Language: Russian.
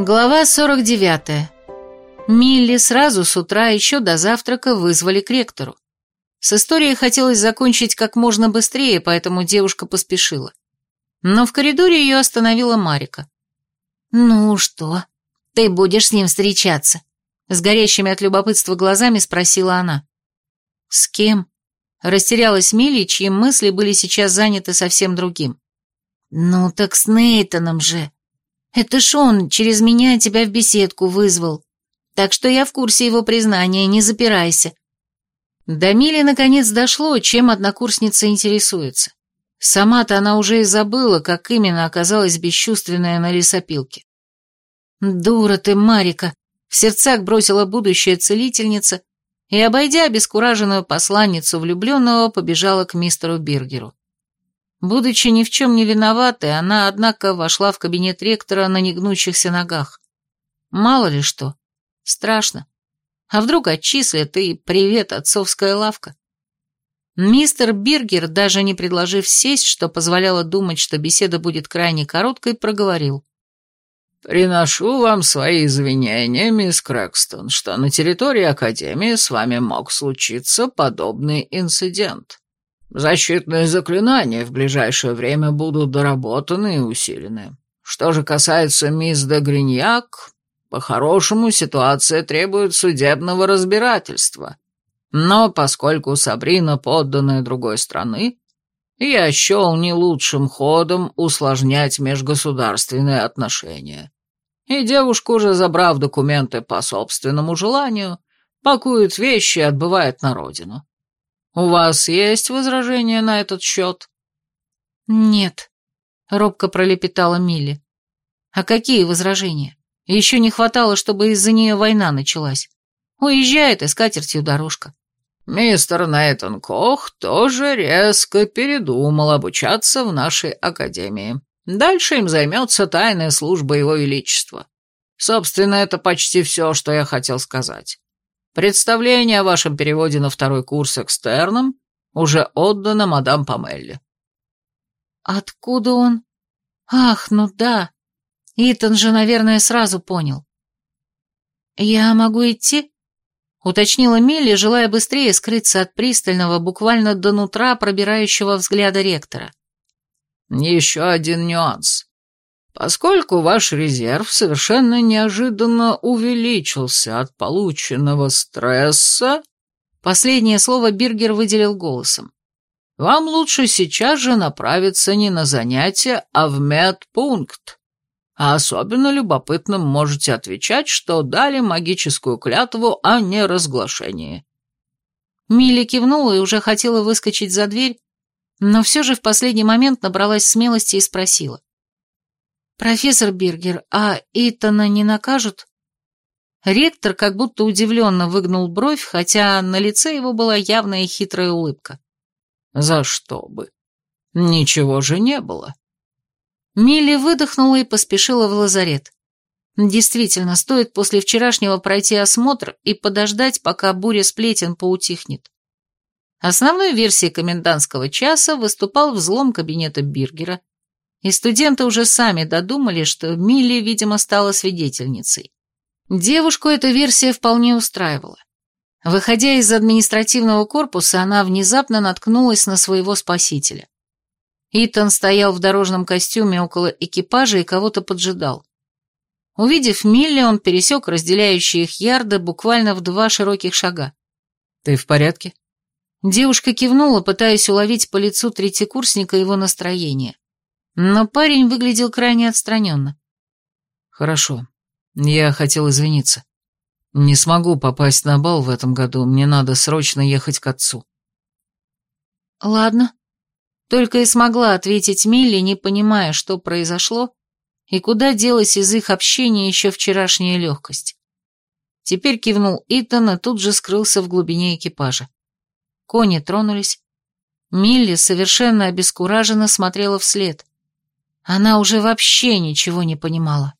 Глава 49. Милли сразу с утра еще до завтрака вызвали к ректору. С историей хотелось закончить как можно быстрее, поэтому девушка поспешила. Но в коридоре ее остановила Марика. «Ну что, ты будешь с ним встречаться?» С горящими от любопытства глазами спросила она. «С кем?» Растерялась Милли, чьи мысли были сейчас заняты совсем другим. «Ну так с Нейтаном же. Это ж он через меня тебя в беседку вызвал. Так что я в курсе его признания, не запирайся». До Мили наконец дошло, чем однокурсница интересуется. Сама-то она уже и забыла, как именно оказалась бесчувственная на лесопилке. «Дура ты, Марика!» — в сердцах бросила будущая целительница и, обойдя обескураженную посланницу влюбленного, побежала к мистеру Биргеру. Будучи ни в чем не виноватой, она, однако, вошла в кабинет ректора на негнущихся ногах. Мало ли что. Страшно. А вдруг отчислят и привет, отцовская лавка. Мистер Биргер, даже не предложив сесть, что позволяло думать, что беседа будет крайне короткой, проговорил. «Приношу вам свои извинения, мисс Крэкстон, что на территории Академии с вами мог случиться подобный инцидент. Защитные заклинания в ближайшее время будут доработаны и усилены. Что же касается мисс де Гриньяк, по-хорошему ситуация требует судебного разбирательства. Но поскольку Сабрина подданная другой страны, я счел не лучшим ходом усложнять межгосударственные отношения. И девушка, уже забрав документы по собственному желанию, пакует вещи и отбывает на родину. У вас есть возражения на этот счет? Нет, робко пролепетала Милли. А какие возражения? Еще не хватало, чтобы из-за нее война началась. Уезжает, и с катертью дорожка. Мистер Нейтан Кох тоже резко передумал обучаться в нашей академии. Дальше им займется тайная служба его величества. Собственно, это почти все, что я хотел сказать. Представление о вашем переводе на второй курс экстерном уже отдано мадам Памелли. Откуда он? Ах, ну да. Итан же, наверное, сразу понял. Я могу идти? Уточнила Милли, желая быстрее скрыться от пристального, буквально до нутра пробирающего взгляда ректора. Еще один нюанс. Поскольку ваш резерв совершенно неожиданно увеличился от полученного стресса, последнее слово Биргер выделил голосом, вам лучше сейчас же направиться не на занятия, а в медпункт. А особенно любопытным можете отвечать, что дали магическую клятву о неразглашении. Милли кивнула и уже хотела выскочить за дверь, но все же в последний момент набралась смелости и спросила. «Профессор Бергер, а Итана не накажут?» Ректор как будто удивленно выгнул бровь, хотя на лице его была явная хитрая улыбка. «За что бы? Ничего же не было». Милли выдохнула и поспешила в лазарет. Действительно, стоит после вчерашнего пройти осмотр и подождать, пока буря сплетен поутихнет. Основной версией комендантского часа выступал взлом кабинета Биргера, и студенты уже сами додумали, что Милли, видимо, стала свидетельницей. Девушку эта версия вполне устраивала. Выходя из административного корпуса, она внезапно наткнулась на своего спасителя. Итан стоял в дорожном костюме около экипажа и кого-то поджидал. Увидев Милли, он пересек разделяющие их ярды буквально в два широких шага. «Ты в порядке?» Девушка кивнула, пытаясь уловить по лицу третьекурсника его настроение. Но парень выглядел крайне отстраненно. «Хорошо. Я хотел извиниться. Не смогу попасть на бал в этом году, мне надо срочно ехать к отцу». «Ладно». Только и смогла ответить Милли, не понимая, что произошло и куда делась из их общения еще вчерашняя легкость. Теперь кивнул Итан и тут же скрылся в глубине экипажа. Кони тронулись. Милли совершенно обескураженно смотрела вслед. Она уже вообще ничего не понимала.